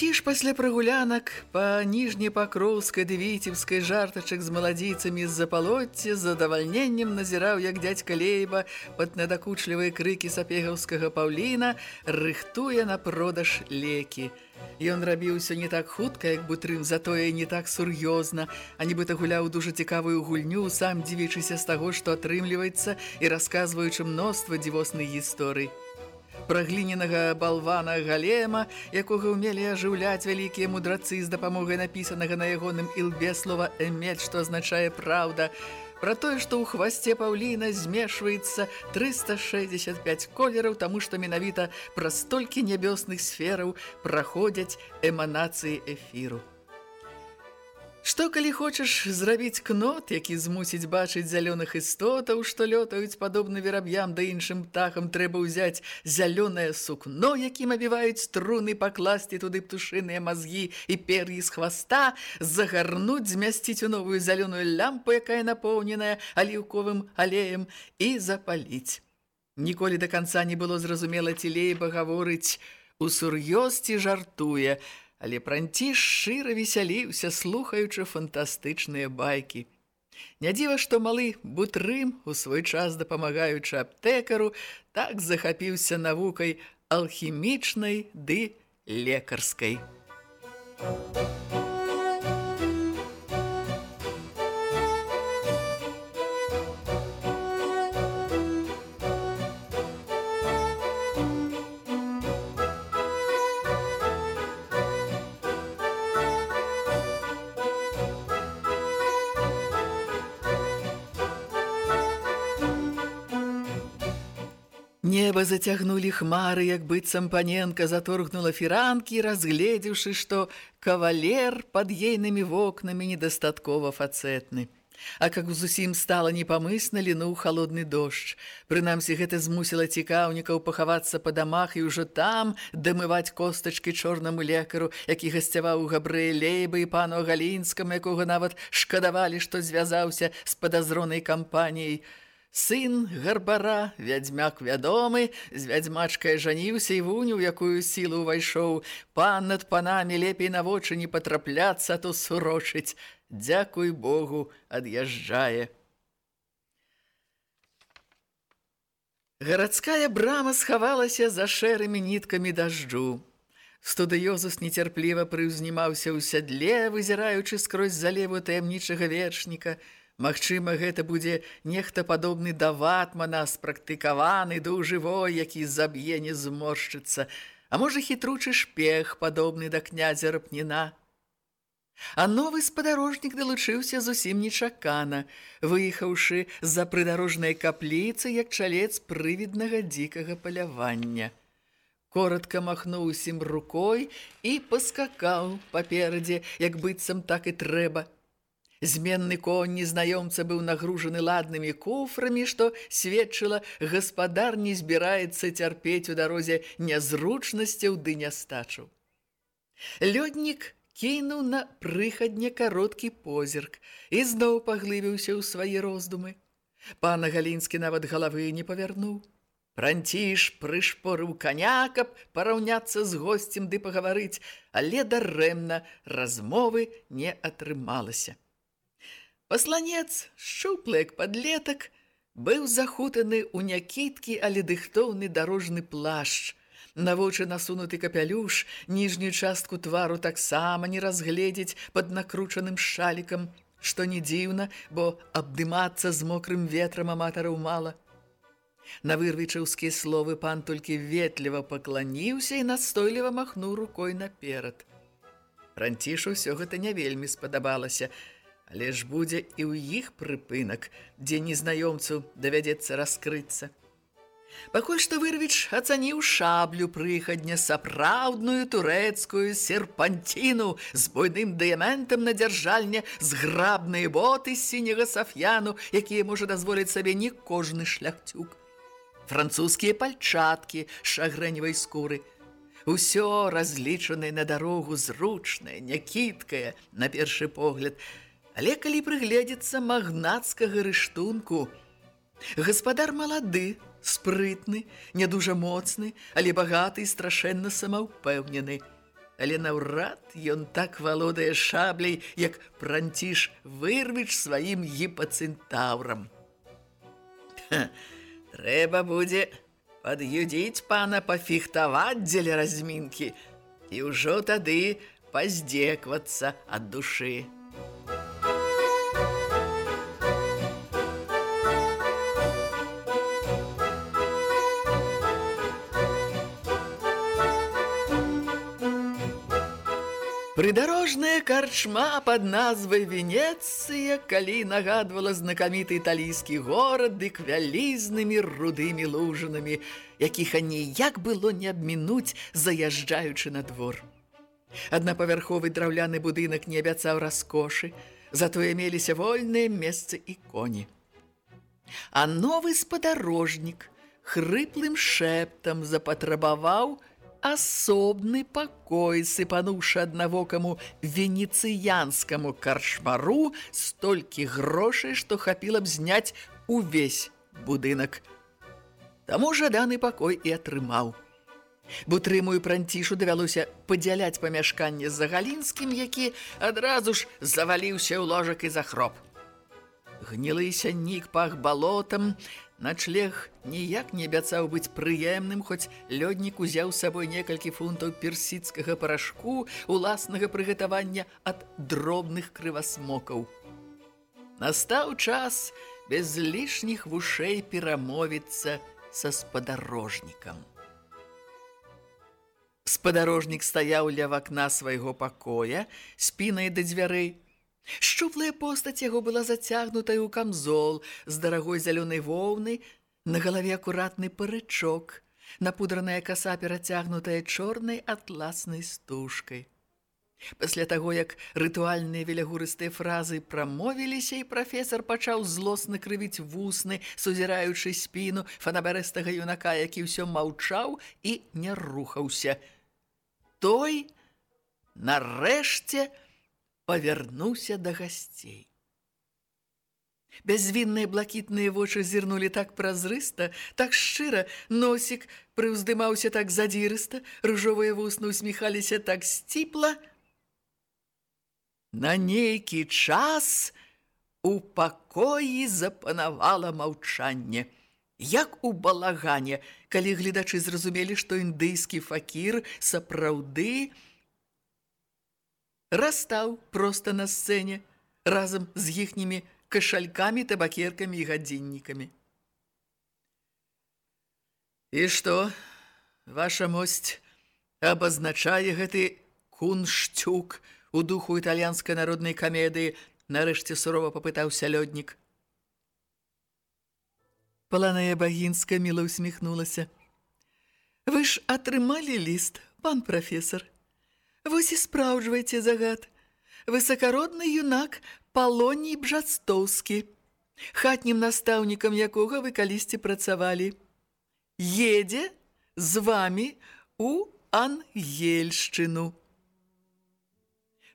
Апранціш пасля прагулянак па ніжняй пакроўскай дывіцівскай жартачак з маладзейцамі з запалоцця з задавальненнем назіраў, як дзядзька Лейба пад надакучлівыя крыкі сапегаўскага паўліна рыхтуе на продаж лекі. Ён рабіўся не так хутка, як бутрым, затое не так сур'ёзна, а нібыта гуляў дужа цікавую гульню, сам дзівічыся з таго, што атрымліваецца і расказваючы мноства дзівосных гісторый пра гліненага балвана галема, якога ўмелі ажыўляць вялікія мудрацы з дапамогай напісанага на ягоным ілбе слова «эмет», што азначае «праўда», Пра тое, што ў хвасце паўліна змешваецца 365 колераў, таму што менавіта праз столькі нябёсных сфераў праходзяць эманацыі эфіру. Што калі хочаш зрабіць кнот, які змусіць бачыць зялёных істотаў, што лётаюць падобна вераб'ям да іншым птахам, трэба ўзяць зялёнае сукно, якім абіваюць струны, пакласці туды птушыныя мазгі і пер'і з хваста, загарнуць, змясціць у новую зялёную лямпу, якая напоўненая аліўковым алеем, і запаліць. Ніколі да канца не было зразумела, ці лейба гаворыць, у сур'ёсці жартуе, але пранціш шчыра весяліўся, слухаючы фантастычныя байкі. Не дзіва, што малы бутрым, у свой час дапамагаючы аптэкару, так захапіўся навукай алхімічнай ды лекарскай. Музыка Неба зацягнулі хмары, як быццам паненка заторгнула фіранкі, разгледзіўшы, што кавалер пад ейнымі вокнамі недастаткова фацэтны. А как зусім стала непамысна, лінуў халодны дождж. Прынамсі, гэта змусіла цікаўнікаў пахавацца па дамах і ўжо там дамываць костачкі чорнаму лекару, які гасцяваў у габрэя Лейба і пану Галінскаму, якога нават шкадавалі, што звязаўся з падазронай кампаніяй. Сын гарбара, вядзьмяк вядомы, з вядзьмачкай жаніўся і вуню, якую сілу ўвайшоў. Пан над панамі лепей на вочы не патрапляцца, то сурочыць. Дзякуй Богу, ад'язджае. Гарадская брама схавалася за шэрымі ніткамі дажджу. Студыёзус нецярпліва прыўзнімаўся ў сядле, вызіраючы скрозь залеву таямнічага вершніка – Магчыма, гэта будзе нехта падобны да ватмана, спрактыкаваны, дужывой, які заб'е не зморшчыцца, а можа хітручы шпех, падобны да князя Рапніна. А новы спадарожнік далучыўся зусім нечакана, выехаўшы з-за прыдарожнай капліцы, як чалец прывіднага дзікага палявання. Коратка махнуў усім рукой і паскакаў паперадзе, як быццам так і трэба. Зменны конь незнаёмца быў нагружаны ладнымі куфрамі, што сведчыла, гаспадар не збіраецца цярпець у дарозе нязручнасцяў ды нястачу. Лёднік кінуў на прыхадне кароткі позірк і зноў паглыбіўся ў свае роздумы. Пана Галінскі нават галавы не павярнуў. Пранціш прышпорыў каня, каб параўняцца з госцем ды пагаварыць, але дарэмна размовы не атрымалася. Пасланец, шчуплек падлетак, быў захутаны ў някіткі, але дыхтоўны дарожны плашч. На вочы насунуты капялюш, ніжнюю частку твару таксама не разгледзець пад накручаным шалікам. што не дзіўна, бо абдымацца з мокрым ветрам аматараў мала. На вырвічаўскія словы пан толькі ветліва пакланіўся і настойліва махнуў рукой наперад. Ранцішу ўсё гэта не вельмі спадабалася, але ж будзе і ў іх прыпынак, дзе незнаёмцу давядзецца раскрыцца. Пакуль што вырвіч ацаніў шаблю прыхадня сапраўдную турэцкую серпанціну з буйным дыяментам на дзяржальня, зграбныя боты сіняга сафьяну, якія можа дазволіць сабе не кожны шляхцюк. Французскія пальчаткі шагрэневай скуры. Усё разлічанае на дарогу зручнае, някіткае, на першы погляд. Але калі прыгледзецца магнацкага рыштунку, гаспадар малады, спрытны, не дужа моцны, але багаты і страшэнна самаўпэўнены. Але наўрад ён так валодае шабляй, як пранціш вырвіч сваім гіпацынтаўрам. Трэба будзе пад'юдзіць пана пафіхтаваць дзеля размінкі і ўжо тады паздзеквацца ад душы. Прыдарожная карчма пад назвай Венецыя, калі нагадвала знакаміты італійскі горад дык вялізнымі рудымі лужынамі, якіх аніяк было не абмінуць, заязджаючы на двор. Аднапавярховы драўляны будынак не абяцаў раскошы, затое меліся вольныя месцы і коні. А новы спадарожнік хрыплым шэптам запатрабаваў, асобны пакой, сыпануўшы аднавокаму венецыянскаму каршмару столькі грошай, што хапіла б зняць увесь будынак. Таму жаданы пакой і атрымаў. Бутрымую пранцішу давялося падзяляць памяшканне з загалінскім, які адразу ж заваліўся ў ложак і захроп. Гнілы сяннік пах балотам, Начлег ніяк не абяцаў быць прыемным, хоць лёднік узяў з сабой некалькі фунтаў персідскага парашку уласнага прыгатавання ад дробных крывасмокаў. Настаў час без лішніх вушэй перамовіцца са спадарожнікам. Спадарожнік стаяў ля вакна свайго пакоя, спінай да дзвярэй, Шчуплая постаць яго была зацягнутая ў камзол з дарагой зялёнай воўны, на галаве акуратны парычок, напудраная каса перацягнутая чорнай атласнай стужкай. Пасля таго, як рытуальныя велягурыстыя фразы прамовіліся, і прафесар пачаў злосна крывіць вусны, сузіраючы спіну фанабарэстага юнака, які ўсё маўчаў і не рухаўся. Той, нарэшце, павярнуўся да гасцей. Бязвінныя блакітныя вочы зірнулі так празрыста, так шчыра, носік прыўздымаўся так задзірыста, ружовыя вусны усміхаліся так сціпла. На нейкі час у пакоі запанавала маўчанне. Як у балагане, калі гледачы зразумелі, што індыйскі факір сапраўды, растаў проста на сцэне разам з іхнімі кашалькамі, табакеркамі і гадзіннікамі. І што, ваша мосць абазначае гэты куншчук у духу італьянскай народнай камедыі, нарэшце сурова папытаўся лёднік. Паланая Багінска міла усміхнулася. Вы ж атрымалі ліст, пан прафесор. Вось і спраўджвайце загад. Высакародны юнак Палоній Бжастоўскі, хатнім настаўнікам якога вы калісьці працавалі. Едзе з вамі у Ангельшчыну.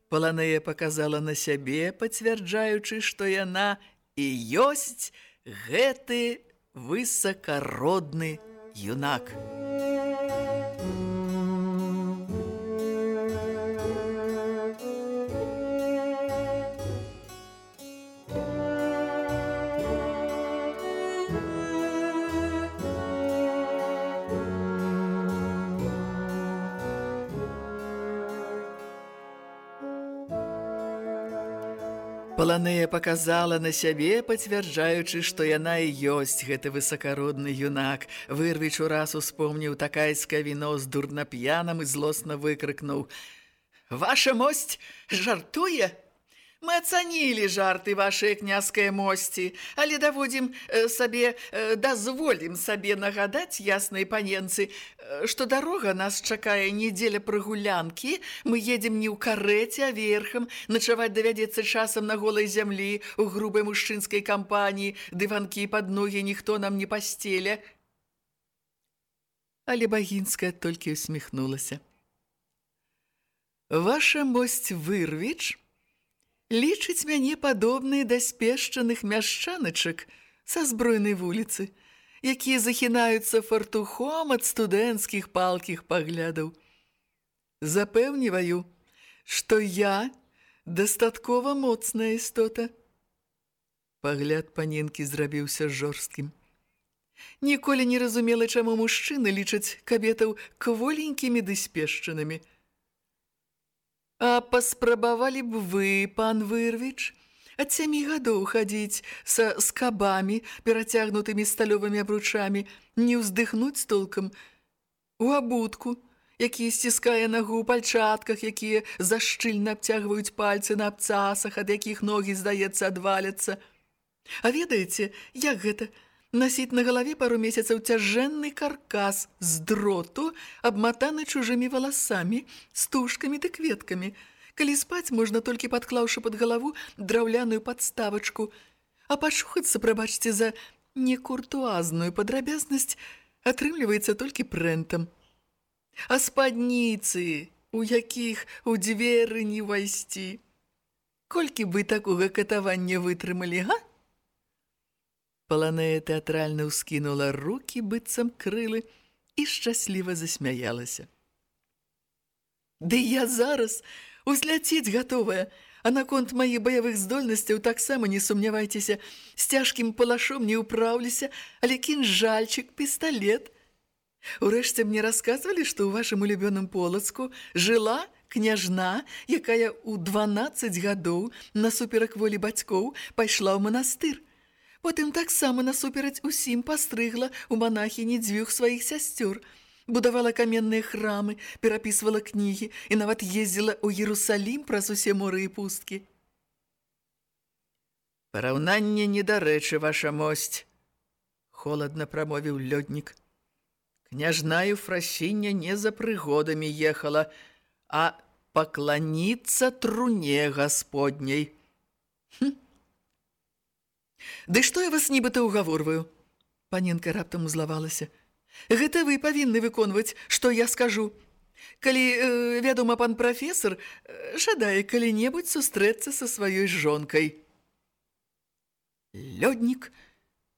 Паланея паказала на сябе, пацвярджаючы, што яна і ёсць гэты высакародны юнак. Паланея паказала на сябе, пацвярджаючы, што яна і ёсць гэты высакародны юнак. Вырвіч ураз успомніў такайскае віно з дурнап'янам і злосна выкрыкнуў: «Ваша мосць жартуе?» Мы ацанілі жарты вашай княскай мосці, але даводзім э, сабе, э, дазволім сабе нагадаць яснай паненцы, э, што дарога нас чакае недзеля прыгулянкі, мы едзем не ў карэце, а верхам, начаваць давядзецца часам на голай зямлі, у грубай мужчынскай кампаніі, дыванкі пад ногі ніхто нам не пасцеля. Але Багінская толькі усміхнулася. Ваша мосць вырвіч – лічыць мяне падобнай да спешчаных мяшчаначак са збройнай вуліцы, якія захінаюцца фартухом ад студэнцкіх палкіх паглядаў. Запэўніваю, што я дастаткова моцная істота. Пагляд паненкі зрабіўся жорсткім. Ніколі не разумела, чаму мужчыны лічаць кабетаў кволенькімі ды спешчанымі – А паспрабавалі б вы, пан Вырвіч, ад сямі гадоў хадзіць са скабамі, перацягнутымі сталёвымі абручамі, не ўздыхнуць толкам у абутку, які сціскае нагу ў пальчатках, якія зашчыльна абцягваюць пальцы на абцасах, ад якіх ногі, здаецца, адваляцца. А ведаеце, як гэта – насіць на галаве пару месяцаў цяжэнны каркас з дроту, абматаны чужымі валасамі, стужкамі ды кветкамі. Калі спаць можна толькі падклаўшы пад галаву драўляную падставачку, а пачухацца, прабачце, за некуртуазную падрабязнасць атрымліваецца толькі прэнтам. А спадніцы, у якіх у дзверы не ўвайсці. Колькі бы такога катавання вытрымалі, га? Паланея тэатральна ўскінула рукі, быццам крылы, і шчасліва засмяялася. Ды я зараз узляціць гатовая, а наконт маіх баявых здольнасцяў таксама не сумнявайцеся, з цяжкім палашом не ўпраўлюся, але кінжальчык, пісталет. Урэшце мне расказвалі, што ў вашым улюбёным полацку жыла княжна, якая ў 12 гадоў насуперак волі бацькоў пайшла ў манастыр. Потым таксама насупераць усім пастрыгла ў манахіні дзвюх сваіх сясцёр. Будавала каменныя храмы, перапісвала кнігі і нават ездзіла ў Ерусалім праз усе моры і пусткі. Параўнанне недарэчы, ваша мосць, холадна прамовіў лёднік. Княжна Юфрасіння не за прыгодамі ехала, а пакланіцца труне гасподняй. Хм! Ды што я вас нібыта ўгаворваю? Паненка раптам узлавалася. Гэта вы павінны выконваць, што я скажу. Калі, э, вядома, пан прафесор э, жадае калі-небудзь сустрэцца са сваёй жонкай. Лёднік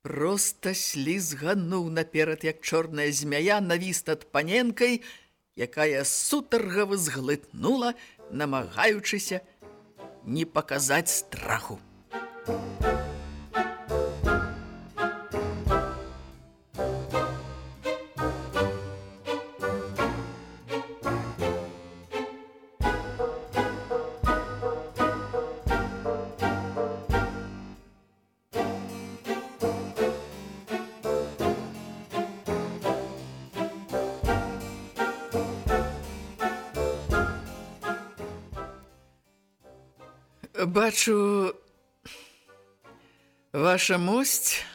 проста слізгануў наперад, як чорная змяя, навіс над паненкай, якая сутаргава зглытнула, намагаючыся не паказаць страху. Thank ваша мосць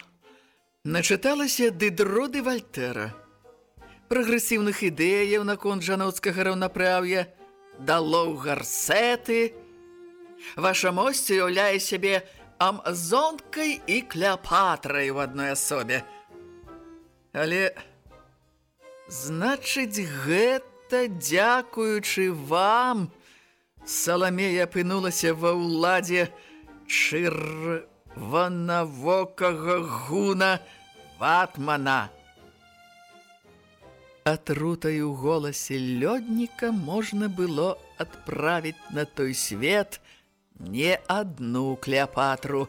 начыталася дыдроды Вальтера, прагрэсіўных ідэяў наконт жаноцкага раўнапраўя, дало гарсеты. Ваша мосць уяўляе сябе амазонкай і кляпатрай у адной асобе. Але, значыць, гэта дзякуючы вам, Саламея апынулася ва ўладзе чырванавокага гуна ватмана. Атрутай у голасе лёдніка можна было адправіць на той свет не адну кляпатру.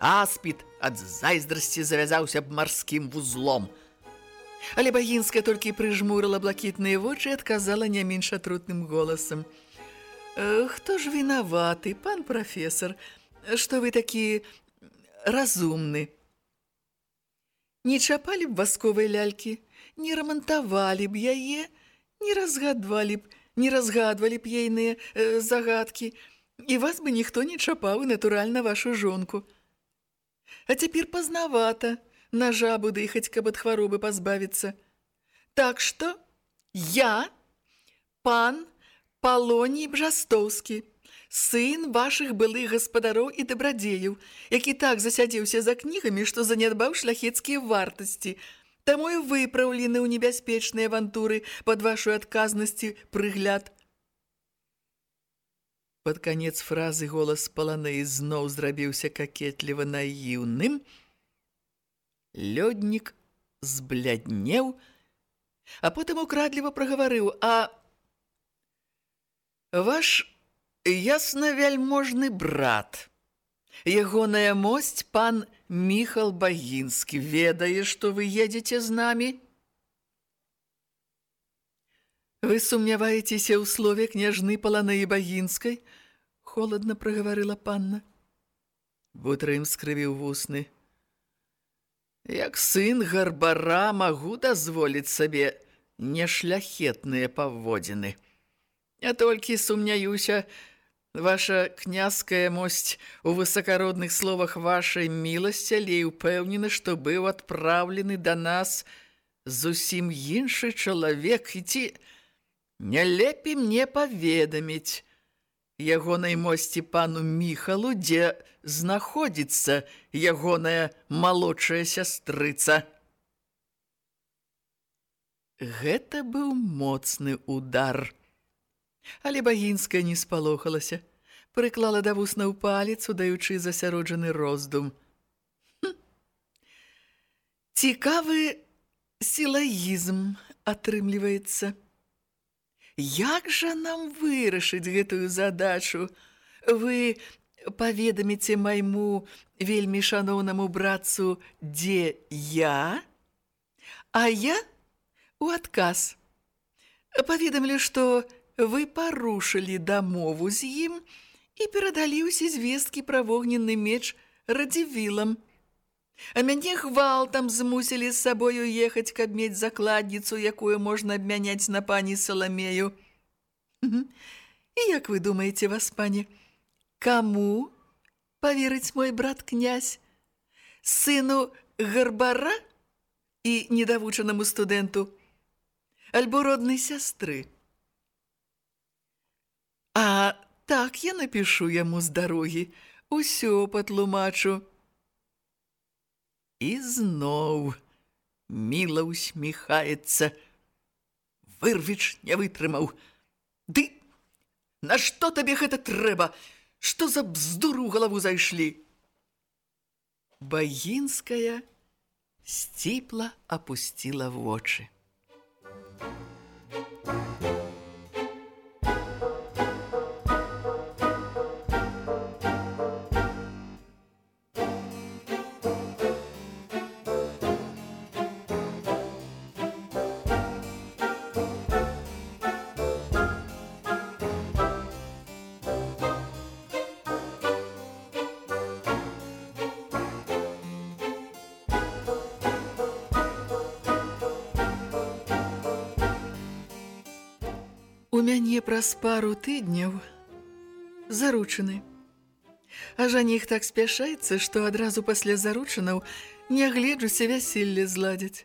Аспід ад зайздрасці завязаўся б марскім вузлом. Але Багінска толькі прыжмурыла блакітныя вочы і адказала не менш атрутным голасам – Хто ж вінаваты, пан прафесор? што вы такі разумны. Не чапалі б васковай лялькі, не рамантавалі б яе, не разгадвалі б, не разгадвалі б ейныя э, загадкі, і вас бы ніхто не чапаў, натуральна, вашу жонку. А цяпер пазнавата на жабу дыхаць, каб ад хваробы пазбавіцца. Так што я, пан Палоній Бжастоўскі, сын вашых былых гаспадароў і дабрадзеяў, які так засядзеўся за кнігамі, што занядбаў шляхецкія вартасці, таму і выпраўлены ў небяспечныя авантуры пад вашу адказнасці прыгляд. Пад канец фразы голас Паланеі зноў зрабіўся какетліва наіўным. Лёднік збляднеў, а потым украдліва прагаварыў, а ваш ясна вяльможны брат. Ягоная мосць пан Міхал Багінскі ведае, што вы едзеце з намі. Вы сумняваецеся ў слове княжны Паланеі Багінскай? Холадна прагаварыла панна. Бутрым скрывіў вусны. Як сын гарбара магу дазволіць сабе нешляхетныя паводзіны. Я толькі сумняюся, ваша князская мосць у высакародных словах вашай міласці, але і ўпэўнены, што быў адпраўлены да нас зусім іншы чалавек, і ці не лепей мне паведаміць ягонай мосці пану Міхалу, дзе знаходзіцца ягоная малодшая сястрыца. Гэта быў моцны удар. Але Багінская не спалохалася, прыклала да вуснаў палец, удаючы засяроджаны роздум. Цікавы сілаізм атрымліваецца. Як жа нам вырашыць гэтую задачу? Вы паведаміце майму вельмі шаноўнаму братцу, дзе я? А я у адказ. Паведамлю, што вы парушылі дамову з ім і перадалі ўсе звесткі пра вогненны меч радзівілам. А мяне гвалтам змусілі з сабою ехаць, каб мець закладніцу, якую можна абмяняць на пані Саламею. І як вы думаеце вас, пані, каму паверыць мой брат князь? Сыну гарбара і недавучанаму студэнту? Альбо роднай сястры? А так я напишу яму з дарогі, усё патлумачу. І зноў міла усміхаецца. Вырвіч не вытрымаў. Ды, нашто табе гэта трэба? Што за бздуру ў галаву зайшлі? Багінская сціпла апусціла вочы. У мяне праз пару тыдняў заручаны. А жаніх так спяшаецца, што адразу пасля заручанаў не агледжуся вяселле зладзяць.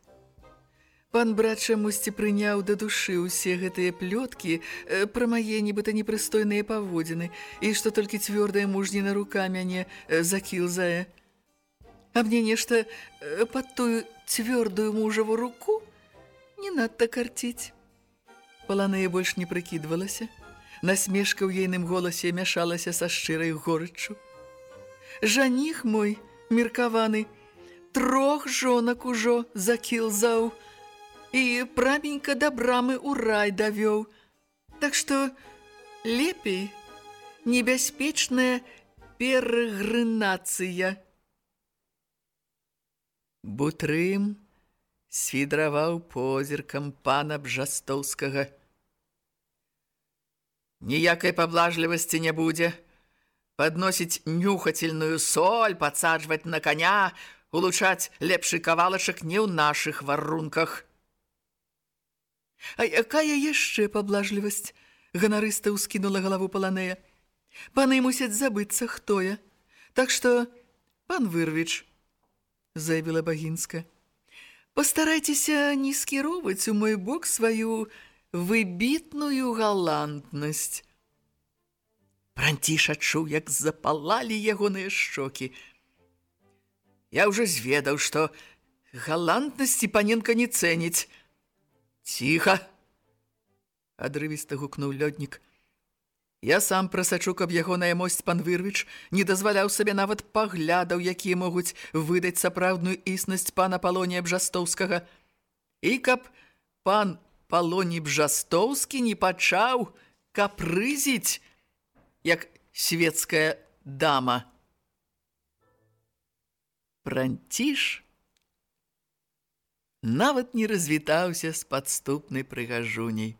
Пан брат чамусьці прыняў да душы ўсе гэтыя плёткі э, пра мае нібыта непрыстойныя паводзіны і што толькі цвёрдая мужніна рука мяне э, закілзае. А мне нешта э, пад тую цвёрдую мужаву руку не надта карціць. Паланея больш не прыкідвалася. Насмешка ў ейным голасе мяшалася са шчырай горыччу. Жаніх мой, меркаваны, трох жонак ужо закілзаў і праменька да брамы ў рай давёў. Так што лепей небяспечная перагрынацыя. Бутрым свідраваў позіркам пана Бжастоўскага. Ніякай паблажлівасці не будзе. падносіць нюхательную соль, падсаджваць на коня, улучаць лепшы кавалачак не ў нашых варунках. А якая яшчэ паблажлівасць? Ганарыста ўскінула галаву паланея. Паны мусяць забыцца, хто я. Так што, пан Вырвіч, заявіла Багінска, пастарайцеся не скіроўваць у мой бок сваю выбітную галантнасць. Пранціш адчуў, як запалалі ягоныя шчокі. Я ўжо зведаў, што галантнасці паненка не цэніць. Ціха! Адрывіста гукнуў лёднік. Я сам прасачу, каб ягоная мосць пан Вырвіч не дазваляў сабе нават паглядаў, якія могуць выдаць сапраўдную існасць пана Палонія Бжастоўскага. І каб пан Палоній Бжастоўскі не пачаў капрызіць, як светская дама. Пранціш нават не развітаўся з падступнай прыгажуняй.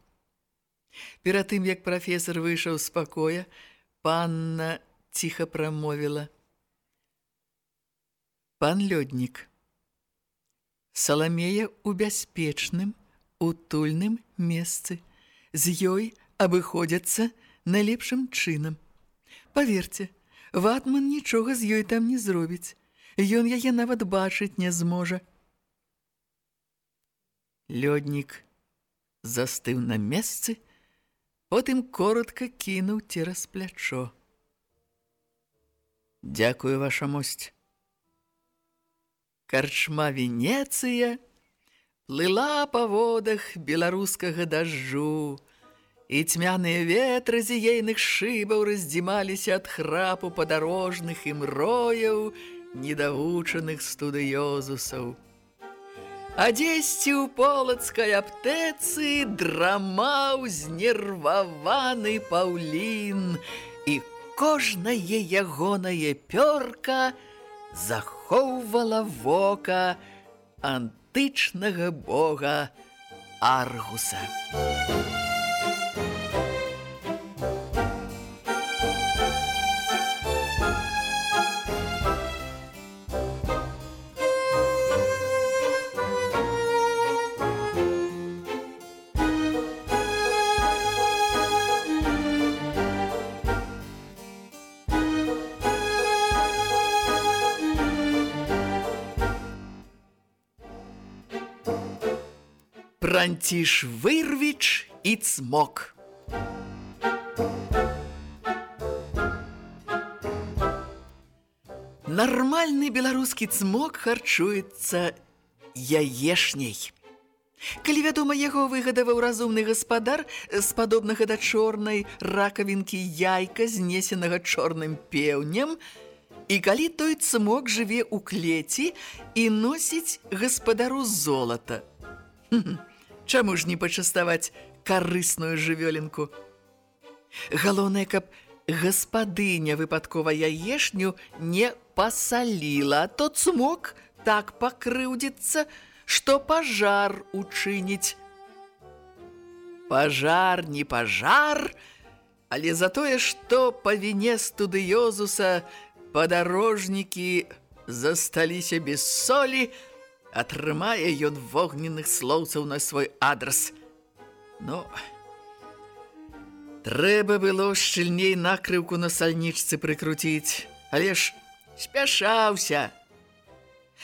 Перад тым, як прафесор выйшаў з пакоя, панна ціха прамовіла. Пан лёднік, Саламея ў бяспечным, утульным месцы. З ёй абыходзяцца найлепшым чынам. Паверце, ватман нічога з ёй там не зробіць. Ён яе нават бачыць не зможа. Лёднік застыў на месцы, потым коротко кінуў цераз плячо. Дякую, ваша мосць. Карчма Венецыя плыла па водах беларускага дажджу, і цьмяныя ветры з ейных шыбаў раздзімаліся ад храпу падарожных і мрояў недавучаных студыёзусаў. А дзесьці ў полацкай аптэцы драмаў знерваваны паўлін, і кожнае ягонае пёрка захоўвала вока антычнага бога Аргуса. Музыка Франціш Вырвіч і цмок. Нармальны беларускі цмок харчуецца яешняй. Калі вядома, яго выгадаваў разумны гаспадар з падобнага да чорнай ракавінкі яйка, знесенага чорным пеўнем, і калі той цмок жыве ў клеці і носіць гаспадару золата. Чаму ж не пачаставаць карысную жывёлінку? Галоўнае, каб гаспадыня выпадкова яешню не пасаліла, то цмок так пакрыўдзіцца, што пажар учыніць. Пажар не пажар, але за тое, што па віне студыёзуса падарожнікі засталіся без солі, атрымае ён вогненных слоўцаў на свой адрас. Ну, трэба было шчыльней накрыўку на сальнічцы прыкруціць, але ж спяшаўся.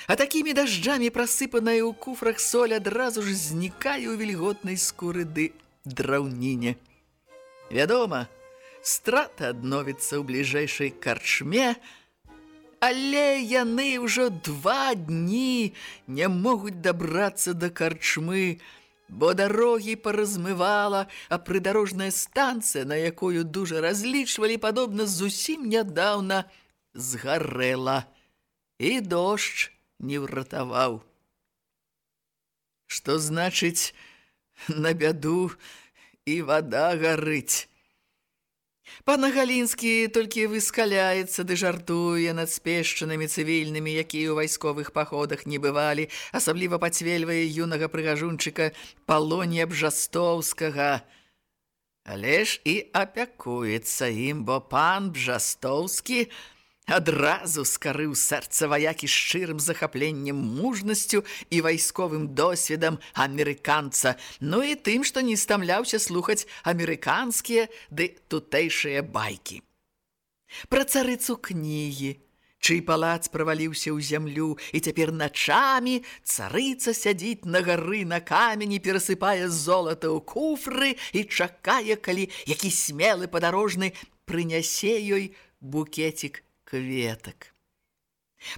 А такімі дажджамі прасыпаная ў куфрах соль адразу ж знікае ў вільготнай скуры ды драўніне. Вядома, страта адновіцца ў бліжэйшай карчме, Але яны ўжо два дні не могуць дабрацца да карчмы, бо дарогі паразмывала, а прыдарожная станцыя, на якую дужа разлічвалі, падобна зусім нядаўна згарэла. І дождж не ўратаваў. Што значыць, на бяду і вада гарыць. Пана Галінскі толькі выскаляецца ды жартуе над спешчанымі цывільнымі, якія ў вайсковых паходах не бывалі, асабліва пацвельвае юнага прыгажунчыка Палонія Бжастоўскага. Але ж і апякуецца ім, бо пан Бжастоўскі адразу скарыў сэрца ваякі шчырым захапленнем мужнасцю і вайсковым досведам амерыканца, ну і тым, што не стамляўся слухаць амерыканскія ды тутэйшыя байкі. Пра царыцу кнігі, чый палац праваліўся ў зямлю, і цяпер начамі царыца сядзіць на гары на камені, перасыпае золата ў куфры і чакае, калі які смелы падарожны прынясе ёй букетик кветак.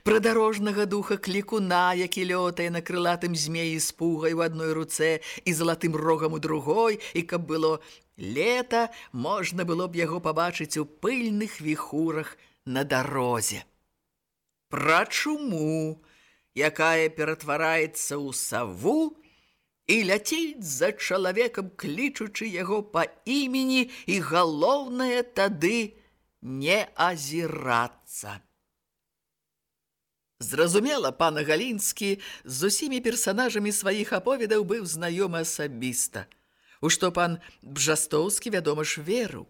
Прыдарожнага духа клікуна, які лётае на крылатым змеі з пугай у адной руцэ і залатым рогам у другой, і каб было лета, можна было б яго пабачыць у пыльных віхурах на дарозе. Пра чуму, якая ператвараецца ў саву і ляцець за чалавекам, клічучы яго па імені і галоўнае тады – не азірацца. Зразумела, пан Галінскі з усімі персанажамі сваіх аповедаў быў знаёмы асабіста, у што пан Бжастоўскі, вядома ж, верыў.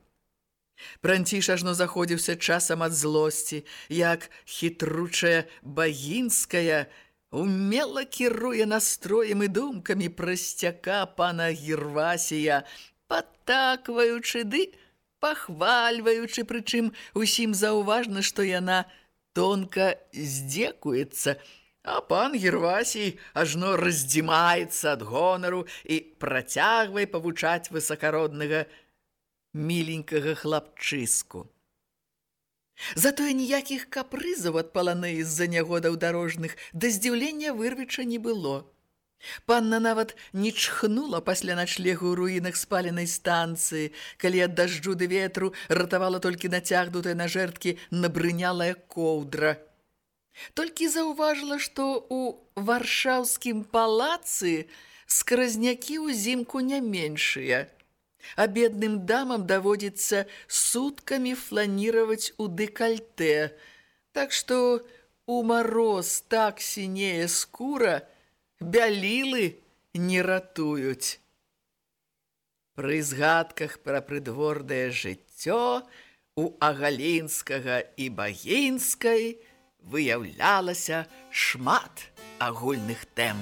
Пранціш ажно заходзіўся часам ад злосці, як хітручая багінская умела кіруе настроем і думкамі прасцяка пана Гірвасія, патакваючы ды пахвальваючы, прычым усім заўважна, што яна тонка здзекуецца, а пан Гервасій ажно раздзімаецца ад гонару і працягвае павучаць высакароднага міленькага хлапчыску. Затое ніякіх капрызаў ад паланеі з-за нягодаў дарожных да здзіўлення вырвіча не было. Панна нават не чхнула пасля начлегу ў руінах спаленай станцыі, калі ад дажджу ды ветру ратавала толькі нацягнутая на жэрткі набрынялая коўдра. Толькі заўважыла, што ў варшаўскім палацы скразнякі ўзімку не меншыя, а бедным дамам даводзіцца суткамі фланіраваць у дэкальтэ. Так што у мароз так сінее скура – бялілы не ратуюць. Пры згадках пра прыдворнае жыццё у агалінскага і багінскай выяўлялася шмат агульных тэм.